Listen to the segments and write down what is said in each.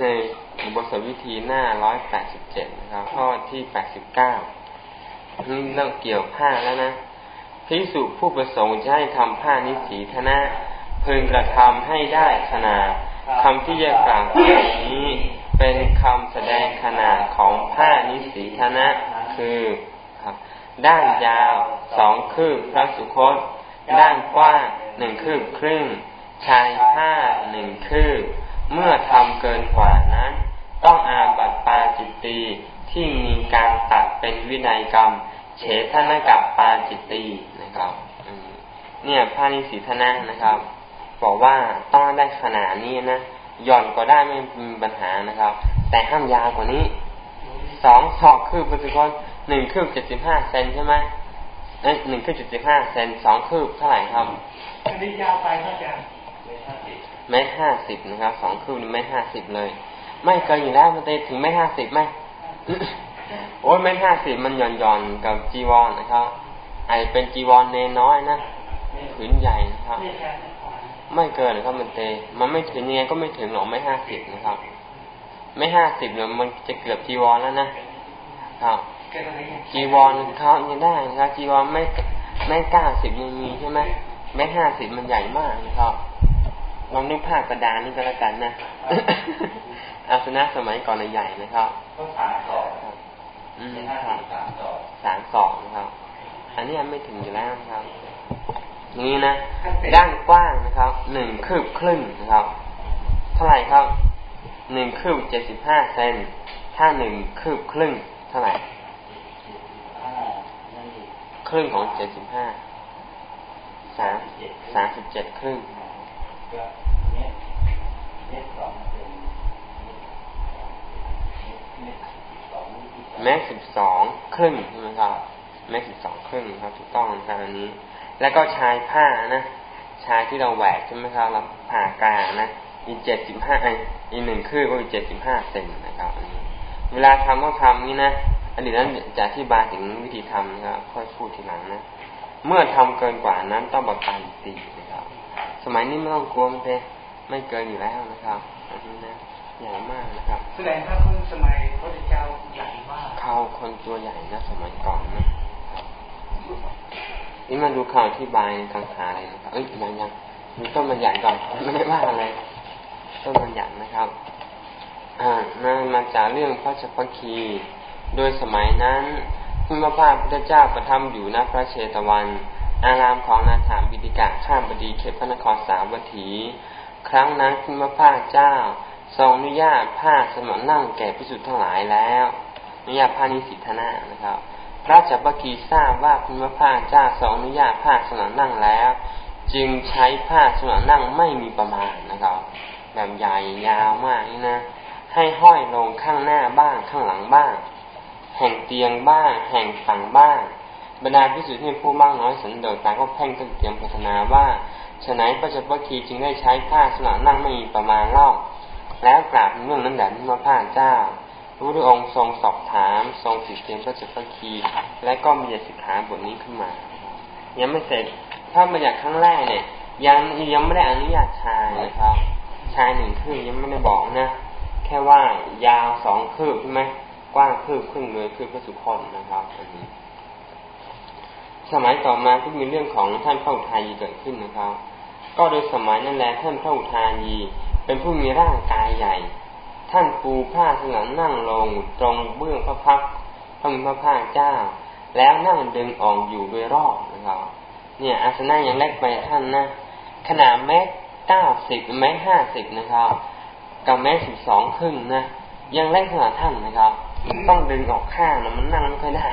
ในบทสวิธีหน้าร้อยแปดสิบเจ็ดนะครับข้อที่แปดสิบเก้านี่เริ่มเกี่ยวผ้าแล้วนะพิสุผู้ประสงค์จะให้ทำผ้านิสีธนะพึงกระทำให้ได้ขนาดคำที่จะกล่าวนี้เป็นคำแสดงขนาดของผ้านิสีธนะคือครับด้านยาวสองคืบพระสุคต ด้านกว้างหนึ่งคืบครึ่ง ชายผ้าหนึ่งคืบ เมื่อทำเกินกว่านั้น ต้องอาบัตปาจิตตีที่มีการตัดเป็นวินัยกรรม เฉทนกับปาจิตตีนะครับเนี่ยพานิสีทนะนะครับ บอกว่าต้องได้ขนาดนี้นะหย่อนก็ได้ไม่มีปัญหานะครับ แต่ห้ามยาวกว่านี้สองศอกคืบเป็นคนหนึ่งคืบเจ็ดสิบห้าเซนใช่ไหมหนึ่งคืบเจ็ดสิบห้าเซนสองคืบเท่าไหร่ครับอันนี้ยาวไปพระอาจารย์ เมตรห้าสิบนะครับสองคืบนี่เมตรห้าสิบเลย ไม่เกินอยู่แล้วมันจะถึงเมตรห้าสิบไหมโอ้ยเมตรห้าสิบมันหย่อนหย่อนกับจีวรนะครับ ไอเป็นจีวรเนน้อยนะผืนใหญ่นะครับ ไม่เกินนะครับมันเต มันไม่ถึงยังไงก็ไม่ถึงหรอกไม่ห้าสิบนะครับ ไม่ห้าสิบเนี่ยมันจะเกือบจีวรแล้วนะครับจีวรเขายังได้นะครับจีวรไม่ไม่เก้าสิบยังมีใช่ไหมไม่ห้าสิบมันใหญ่มากนะครับ ลองนึกภาพกระดานนี่ก็แล้วกันนะอาสนะสมัยก่อนใหญ่นะครับก็สามสองอืมครับสามสองนะครับ อันนี้ไม่ถึงอยู่แล้วครับ นี้นะด้านกว้างนะครับหนึ่งคืบครึ่งนะครับ เท่าไหร่ครับหนึ่งคืบเจ็ดสิบห้าเซนถ้าหนึ่งคืบครึ่ง เท่าไหร่ครึ่งของเจ็ดสิบห้าสามสามสิบเจ็ดครึ่ง แม็กสิบสองครึ่งใช่ไหมครับแม็กสิบสองครึ่งครับถูกต้องนะครับอันนี้ แล้วก็ชายผ้านะชายที่เราแหวกใช่ไหมครับเราผ่ากลางนะอีเจ็ดสิบห้าอีหนึ่งครึ่งก็อีเจ็ดสิบห้าเซนนะครับอันนี้ เวลาทำก็ทำนี่นะอันนี้นั้นจะอธิบายถึงวิธีทำนะครับค่อยพูดทีหลังนะเมื่อทำเกินกว่านั้นต้องบัตันตีนะครับ สมัยนี้ไม่ต้องกลัวมันเลยไม่เกินอยู่แล้วนะครับอันนี้นะใหญ่มากนะครับ แสดงว่าคนสมัยพระเจ้าใหญ่มากเขาคนตัวใหญ่นะสมัยก่อนนะนี่มาดูข่าวที่บายกังขาอะไรนะครับเอ้ยยังยังมีต้นมันใหญ่ก่อนไม่ได้ว่าอะไรต้นมันใหญ่นะครับ อ่ามามาจากเรื่องพระชพคี โดยสมัยนั้นพระพาพุทธเจ้าประทับอยู่ณพระเชตวัน อารามของนาถาบิดิกะข้ามบดีเขตพระนครสาวัตถี ครั้งนั้นพระพาเจ้า ทรงอนุญาตผ้าสมณนั่งแก่พิสุทธ์ทั้งหลายแล้วอนุญาตผ้านิสิทธนะนะครับ พระจักรกีทราบว่าคุณพระพาเจ้าทรงอนุญาตผ้าสมณนั่งแล้ว จึงใช้ผ้าสมณนั่งไม่มีประมาณนะครับแบบใหญ่ยาวมากนี่นะให้ห้อยลงข้างหน้าบ้างข้างหลังบ้าง แห่งเตียงบ้าง แห่งฝั่งบ้าง บรรดาพิสุทธิ์ที่ผู้มากน้อยสันโดษต่างก็เพ่งตั้งเตรียมพัฒนาว่าฉนั้นพระเจักรกีจึงได้ใช้ผ้าสมณนั่งไม่มีประมาณเล่า แล้วกราบเรื่องนั้นแด่พระพาเจ้าพระพุทธองค์ทรงสอบถาม ทรงสิทธิเตรียมพระเจุลคี และก็มีสิกขาบทนี้ขึ้นมา ยังไม่เสร็จถ้ามาจากครั้งแรกเนี่ย ยังยังไม่ได้อนุญาตชายนะครับ ชายหนึ่งคืบยังไม่ได้บอกนะ แค่ว่ายาวสองคืบใช่ไหมกว้างคืบครึ่งเลยคือพระสุคนนะครับอันนี้ สมัยต่อมาที่มีเรื่องของท่านพระอุทายีเกิดขึ้นนะครับ ก็โดยสมัยนั่นแหละท่านพระอุทายีเป็นผู้มีร่างกายใหญ่ ท่านปูผ้าสนังนั่งลงตรงเบื้องพระพักพระมิพระผ้าเจ้า แล้วนั่งดึงออกอยู่โดยรอบนะครับ เนี่ยอาสนะยังเล็กไปท่านนะขนาดแม้เก้าสิบแม้ห้าสิบนะครับกับแม้สิบสองครึ่งนะยังเล็กขนาดท่านนะครับ ต้องดึงออกข้างนะมันนั่งไม่ค่อยได้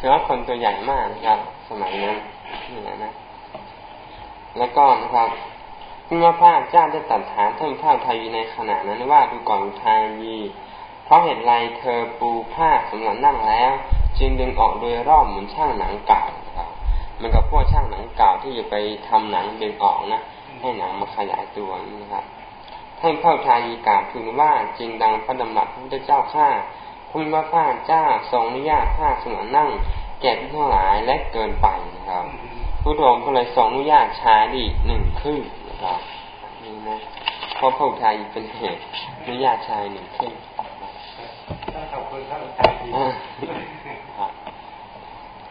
ถือว่าคนตัวใหญ่มากนะครับ สมัยนั้นนี่นะ แล้วก็นะครับพระพาเจ้าได้ตัดถามท่านพระไทยในขณะนั้นว่าดูก่อนทายีเพราะเหตุไรเธอปูผ้าสำหรับนั่งแล้ว จึงดึงออกโดยรอบเหมือนช่างหนังเก่าครับมันกับพวกช่างหนังเก่าที่จะไปทำหนังดึงออกนะให้หนังมาขยายตัวนะครับท่านพระทายีกล่าวพึงว่าจริงดังพระดำรัสพระพุทธเจ้าข้า พระพาเจ้าทรงอนุญาตผ้าสำหรับนั่ง แก่ที่ทั้งหลายและเกินไปนะครับผู้ดองก็เลยทรงอนุญาตชายดีหนึ่งครึ่งครับนี่นะเพราะพระอุทัยเป็นเหตุนิยาชายหนึ่งขึ้นต้องขอบคุณพระอุทัย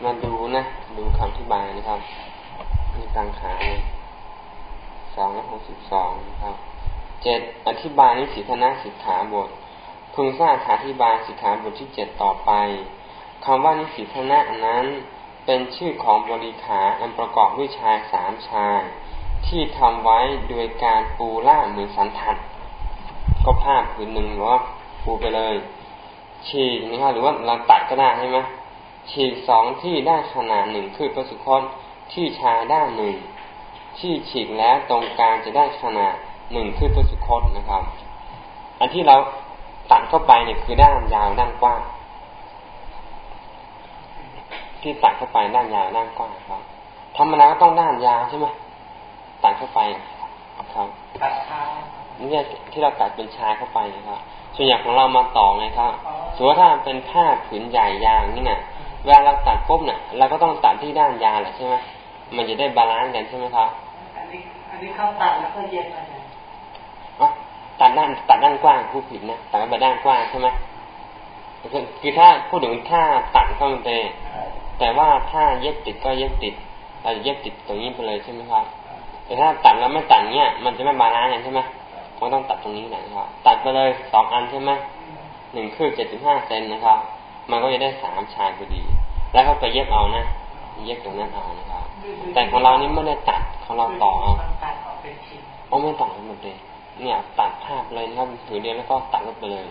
มาดูนะดูคำอธิบายนะครับมีตังขาสองร้อยหกสิบสองนะครับเจ็ดอธิบายนิสิทนาสิกขาบท พึงทราบอธิบายสิกขาบทที่เจ็ดต่อไปคำว่านิสิทนะนั้น เป็นชื่อของบริขาอันประกอบด้วยชายสามชาย ที่ทำไว้โดยการปูล่าเหมือนสันทัดก็ผ้าผืนหนึ่งหรือว่าปูไปเลย ฉีกนะครับหรือว่าเราตัดก็ได้ใช่ไหมฉีกสองที่ได้ขนาดหนึ่งคือประสุคตที่ชายด้านหนึ่ง ที่ฉีกแล้วตรงกลางจะได้ขนาดหนึ่งคือประสุคตนะครับ อันที่เรา ตัดเข้าไปเนี่ยคือด้านยาวด้านกว้างที่ตัดเข้าไปด้านยาวด้านกว้างครับธรรมดาก็ต้องด้านยาวใช่ไหมตัดเข้าไปครับนี่ที่เราตัดเป็นชายเข้าไปนะครับส่วนใหญ่ของเรามาต่อไงครับสมมติถ้าเป็นผ้าผืนใหญ่ยาวนี่นะเวลาเราตัดปุ๊บเนี่ยเราก็ต้องตัดที่ด้านยาวแหละใช่ไหมมันจะได้ balance กันใช่ไหมครับอันนี้อันนี้เข้าตัดแล้วก็เย็บไร ตัดด้านตัดด้านกว้างผู้ผิดนะตัดไปด้านกว้างใช่ไหมคือถ้าพูดถึงถ้าตัดเข้ามันเตแต่ว่าถ้าเย็บติดก็เย็บติดเราจะเย็บติดตรงนี้ไปเลยใช่ไหมครับ แต่ถ้าตัดแล้วไม่ตัดเนี้ยมันจะไม่ balance กันใช่ไหมมันต้องตัดตรงนี้แหละครับ ตัดไปเลยสองอันใช่ไหมหนึ่งคือเจ็ดสิบห้าเซนนะครับ มันก็จะได้สามชายพอดี แล้วก็ไปเย็บเอานะเย็บตรงนั้นเอานะครับ แต่ของเรานี่ไม่ได้ตัดของเราต่อเอาโอ้ไม่ต่อหมดเลย เนี่ย ตัดภาพเลยนะครับถือเดียวแล้วก็ตัดลงไปเลย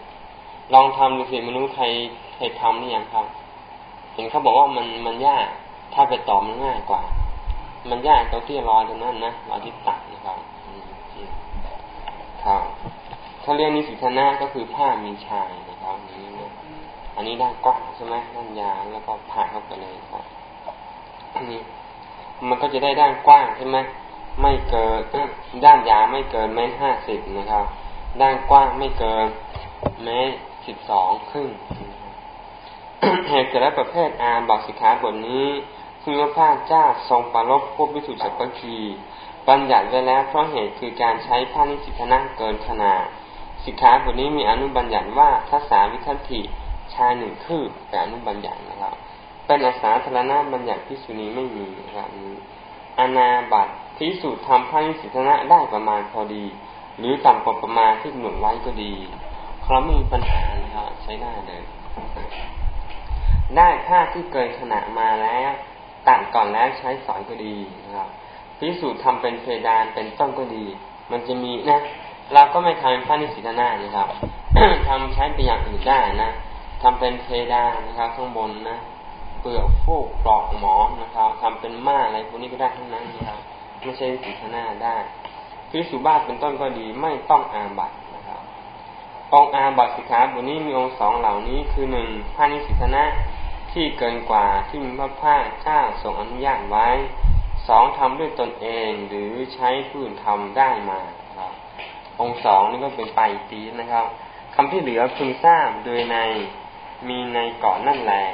ลองทำดูสิไม่รู้ใครใครทำนี่ยังครับ เห็นเขาบอกว่ามันมันยากถ้าไปต่อมันง่ายกว่า มันยากตรงที่รอตรงนั้นนะรอที่ตัดนะครับครับถ้าเรียกนิสิทนาก็คือผ้ามีชายนะครับนี้นะอันนี้ด้านกว้างใช่ไหมด้านยาวแล้วก็ผ่าเข้าไปเลยครับอันนี้มันก็จะได้ด้านกว้างใช่ไหม ไม่เกินด้านยาวไม่เกินเมตรห้าสิบนะครับ ด้านกว้างไม่เกินเมตรสิบสองครึ่งเหตุเกิดและประเภทอาบอกสิกขาบทนี้คือพระพาเจ้าทรงปรบพวกวิสุทธิสัพพีบัญญัติไว้แล้วเพราะเหตุคือการใช้ผ้านิสิทนะเกินขนาดสิกขาบทนี้มีอนุบัญญัติว่าทัศาวิทัติชายหนึ่งคืบแต่อนุบัญญัตินะครับ เป็นอาสาธารณบัญญัติพิสุนีไม่มีนะครับอนาบัต พิสูจน์ทำผ้านิสิทนะได้ประมาณพอดี หรือต่ำกว่าประมาณที่กำหนดไว้ก็ดีเขาไม่มีปัญหานะครับใช้ได้เลย ได้ผ้าที่เกินขนาดมาแล้วตัดก่อนแล้วใช้สอยก็ดีนะครับพิสูจน์ทำเป็นเพดานเป็นต้นก็ดี มันจะมีนะเราก็ไม่ทำเป็นผ้านิสิตนานะครับทำใช้เป็นอย่างอื่นได้นะทำเป็นเพดานนะครับข้างบนนะเปลือกฟูกปลอกหมอนนะครับทำเป็นม่าอะไรพวกนี้ก็ได้ทั้งนั้นนะครับ ไม่ใช่สิทนาได้พิสูจบ้าเป็นต้นก็ดีไม่ต้องอาบัตนะครับองอาบัตสิกขาบทนี้มีองค์สองเหล่านี้คือหนึ่งผ้านิสิตนาที่เกินกว่าที่มีพระผ้าเจ้าทรงอนุญาตไว้สองทำด้วยตนเองหรือใช้ผู้อื่นทำได้มาครับองค์สองนี่ก็เป็นไปตีนะครับคำที่เหลือพึงทราบโดยในมีในเกาะนั่นแหละ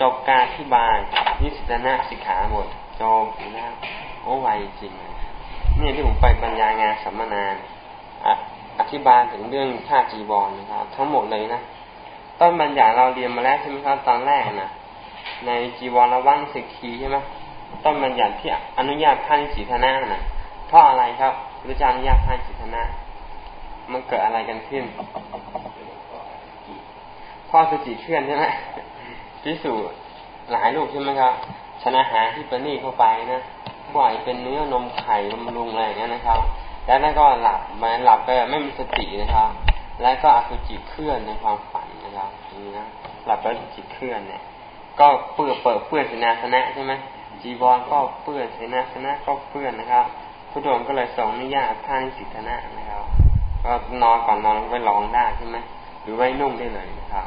จบการที่บายนิสิตนะสิกขาหมดจบนะครับ โอ้ไวจริงนี่ที่ผมไปบรรยายงานสัมมนาอธิบายถึงเรื่องผ้าจีบอลนะครับ ทั้งหมดเลยนะต้นบัญญัติเราเรียนมาแล้วใช่ไหมครับตอนแรกนะในจีวรวังสิกีใช่ไหมต้นบัญญัติที่อนุญาตท่านสีธนานะเพราะอะไรครับพระเจ้าอนุญาตท่านสีธนามันเกิดอะไรกันขึ้นพ่อสุจิเคลื่อนใช่ไหมพิสูจหลายลูกใช่ไหมครับชนะหาที่ปนี่เข้าไปนะ ปล่อยเป็นเนื้อนมไข่บำรุงอะไรอย่างเงี้ยนะครับ แล้วนั่นก็หลับมาหลับไปไม่มีสตินะครับ แล้วก็อสุจิเคลื่อนในความฝันนะครับนี่นะหลับแล้วจิตเคลื่อนเนี่ย ก็เปื้อเปิดเปื้อนเสนาสนะใช่ไหมจีวรก็เปื้อนเสนาสนะก็เปื้อนนะครับพระโดนก็เลยส่งนิยาท่านสิทธนะนะครับก็นอนก่อนนอนไปลองได้ใช่ไหมหรือไว้นุ่งได้เลยนะครับ